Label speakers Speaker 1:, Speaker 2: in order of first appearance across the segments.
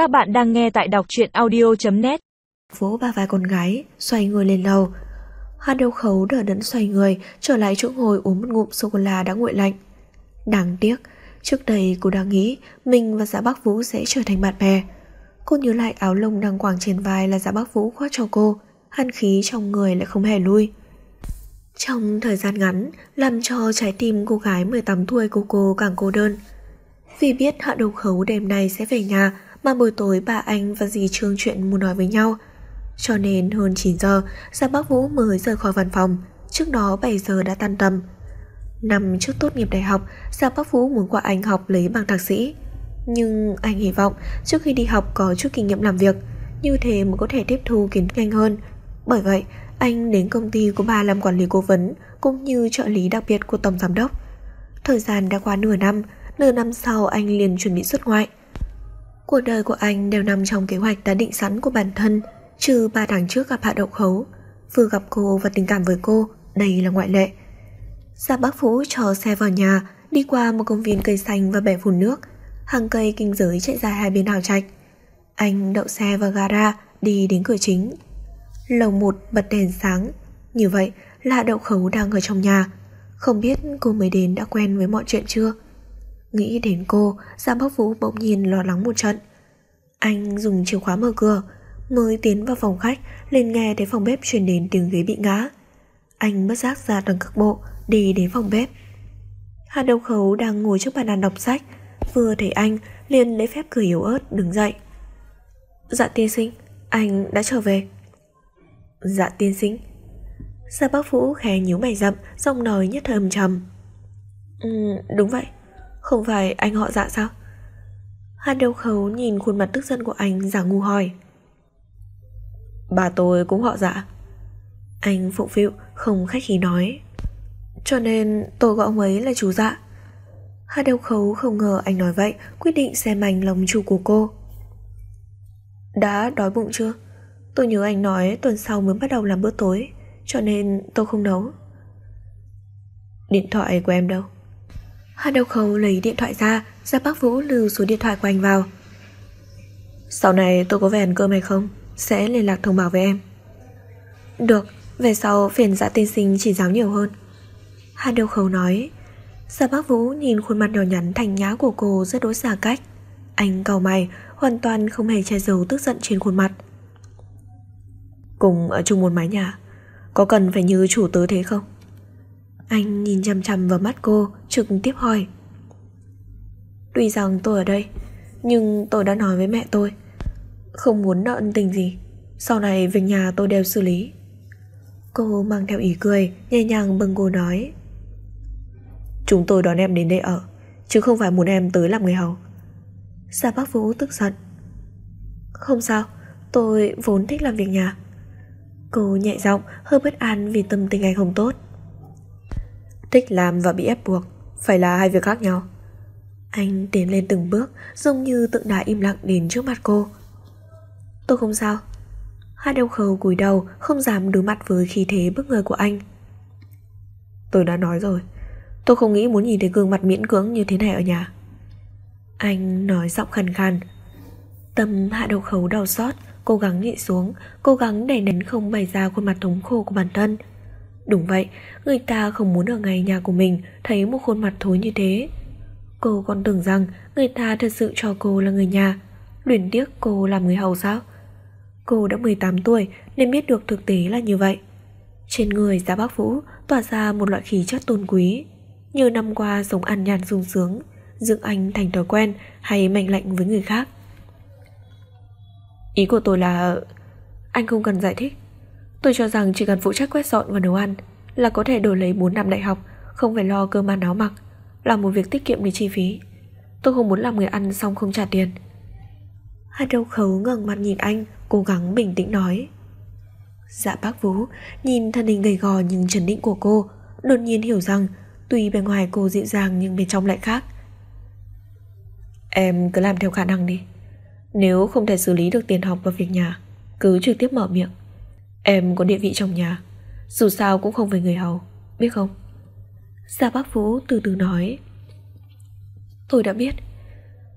Speaker 1: Các bạn đang nghe tại đọc truyện audio.net
Speaker 2: Vỗ ba vai con gái, xoay người lên lầu. Hạ đầu khấu đỡ đẫn xoay người, trở lại chỗ ngồi uống một ngụm sô-cô-la đã nguội lạnh. Đáng tiếc, trước đây cô đang nghĩ mình và Dạ Bắc Vũ sẽ trở thành bạn bè. Cô nhớ lại áo lông đang quàng trên vai là Dạ Bắc Vũ khoác cho cô, hàn khí trong người lại không hề lui. Trong thời gian ngắn, làm cho trái tim cô gái 18 tuổi của cô càng cô đơn. Vì biết Hạ Đầu Khấu đêm nay sẽ về nhà mà buổi tối bà anh và dì Trương chuyện muốn nói với nhau. Cho nên hơn 9 giờ, Gia Bắc Vũ mới rời khỏi văn phòng, trước đó 7 giờ đã tan tầm. Năm trước tốt nghiệp đại học, Gia Bắc Vũ muốn qua Anh học lấy bằng thạc sĩ. Nhưng anh hy vọng trước khi đi học có chút kinh nghiệm làm việc, như thế mới có thể tiếp thu kiến thức nhanh hơn. Bởi vậy, anh đến công ty của bà làm quản lý cố vấn cũng như trợ lý đặc biệt của tổng giám đốc. Thời gian đã qua nửa năm, nửa năm sau anh liền chuẩn bị xuất ngoại. Cuộc đời của anh đều nằm trong kế hoạch đã định sẵn của bản thân, trừ ba tháng trước gặp Hạ Đậu Khấu. Vừa gặp cô và tình cảm với cô, đây là ngoại lệ. Gia Bác Phú cho xe vào nhà, đi qua một công viên cây xanh và bể phun nước. Hàng cây kinh giới chạy dài hai bên hào trạch. Anh đậu xe vào gara, đi đến cửa chính. Lầu một bật đèn sáng, như vậy là đậu khấu đang ở trong nhà. Không biết cô mới đến đã quen với mọi chuyện chưa? Nghĩ đến cô, Giang Bắc Vũ bỗng nhiên lo lắng một trận. Anh dùng chìa khóa mở cửa, mới tiến vào phòng khách, liền nghe thấy phòng bếp truyền đến tiếng ghế bị ngã. Anh bất giác ra tầng cực bộ, đi đến phòng bếp. hà Đông Khấu đang ngồi trước bàn đàn đọc sách, vừa thấy anh liền lấy phép cười yếu ớt đứng dậy. Dạ tiên sinh, anh đã trở về. Dạ tiên sinh. Gia Bác Vũ khẽ nhíu mày rậm, giọng nói nhất thời âm trầm. Ừ, đúng vậy. Không phải anh họ dạ sao? Hàn đầu khấu nhìn khuôn mặt tức giận của anh giả ngu hỏi. Bà tôi cũng họ dạ. Anh phụng phịu, không khách khí nói. Cho nên tôi gọi ông ấy là chú dạ. Hà đầu khấu không ngờ anh nói vậy, quyết định xem anh lòng chủ của cô. Đã đói bụng chưa? Tôi nhớ anh nói tuần sau mới bắt đầu làm bữa tối, cho nên tôi không nấu. Điện thoại của em đâu? Hà Đậu Khấu lấy điện thoại ra, ra bác Vũ lưu số điện thoại của anh vào. Sau này tôi có về ăn cơm hay không, sẽ liên lạc thông báo với em. Được, về sau phiền dạ tiên sinh chỉ giáo nhiều hơn. Hà Đậu Khấu nói. Gia bác Vũ nhìn khuôn mặt nhỏ nhắn thành nhã của cô rất đối xa cách. Anh cầu mày, hoàn toàn không hề che giấu tức giận trên khuôn mặt. Cùng ở chung một mái nhà, có cần phải như chủ tớ thế không? Anh nhìn chăm chăm vào mắt cô Trực tiếp hỏi. Tuy rằng tôi ở đây, Nhưng tôi đã nói với mẹ tôi, Không muốn nợ ân tình gì. Sau này về nhà tôi đều xử lý. Cô mang theo ý cười, Nhẹ nhàng bâng cô nói. Chúng tôi đón em đến đây ở, Chứ không phải muốn em tới làm người hầu. Gia bác Vũ tức giận. Không sao, Tôi vốn thích làm việc nhà. Cô nhẹ giọng, hơi bất an vì tâm tình anh không tốt. Thích làm và bị ép buộc. Phải là hai việc khác nhau. Anh tiến lên từng bước, Giống như tượng đá im lặng đến trước mặt cô. Tôi không sao. Hai đầu khâu cúi đầu, Không dám đối mặt với khí thế bức người của anh. Tôi đã nói rồi. Tôi không nghĩ muốn nhìn thấy gương mặt miễn cưỡng như thế này ở nhà. Anh nói giọng khàn khàn. Tâm hạ đầu khấu đau xót, Cố gắng nhịn xuống, Cố gắng để nén không bày ra khuôn mặt thống khổ của bản thân. Đúng vậy, người ta không muốn ở ngay nhà của mình thấy một khuôn mặt thối như thế. Cô còn tưởng rằng người ta thật sự cho cô là người nhà. Luyện tiếc cô làm người hầu sao? Cô đã 18 tuổi nên biết được thực tế là như vậy. Trên người Giá Bác Vũ tỏa ra một loại khí chất tôn quý. Như năm qua sống ăn nhàn sung sướng, dựng anh thành thói quen hay mạnh lạnh với người khác. Ý của tôi là... Anh không cần giải thích. Tôi cho rằng chỉ cần phụ trách quét dọn và nấu ăn là có thể đổi lấy 4 năm đại học, không phải lo cơm ăn áo mặc, là một việc tiết kiệm đi chi phí. Tôi không muốn làm người ăn xong không trả tiền. Hai đầu khấu ngẩng mặt nhìn anh, cố gắng bình tĩnh nói. Dạ bác Vũ nhìn thân hình gầy gò nhưng trấn định của cô, đột nhiên hiểu rằng tuy bề ngoài cô dịu dàng nhưng bên trong lại khác. Em cứ làm theo khả năng đi. Nếu không thể xử lý được tiền học và việc nhà, cứ trực tiếp mở miệng. Em có địa vị trong nhà Dù sao cũng không phải người hầu Biết không? Gia Bác Vũ từ từ nói. Tôi đã biết.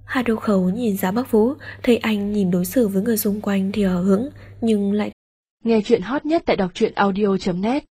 Speaker 2: Hà Đô Khấu nhìn giá bác Vũ, thấy anh nhìn đối xử với người xung quanh thì hờ hững, nhưng lại
Speaker 1: Nghe chuyện hot nhất tại đọc truyện audio.net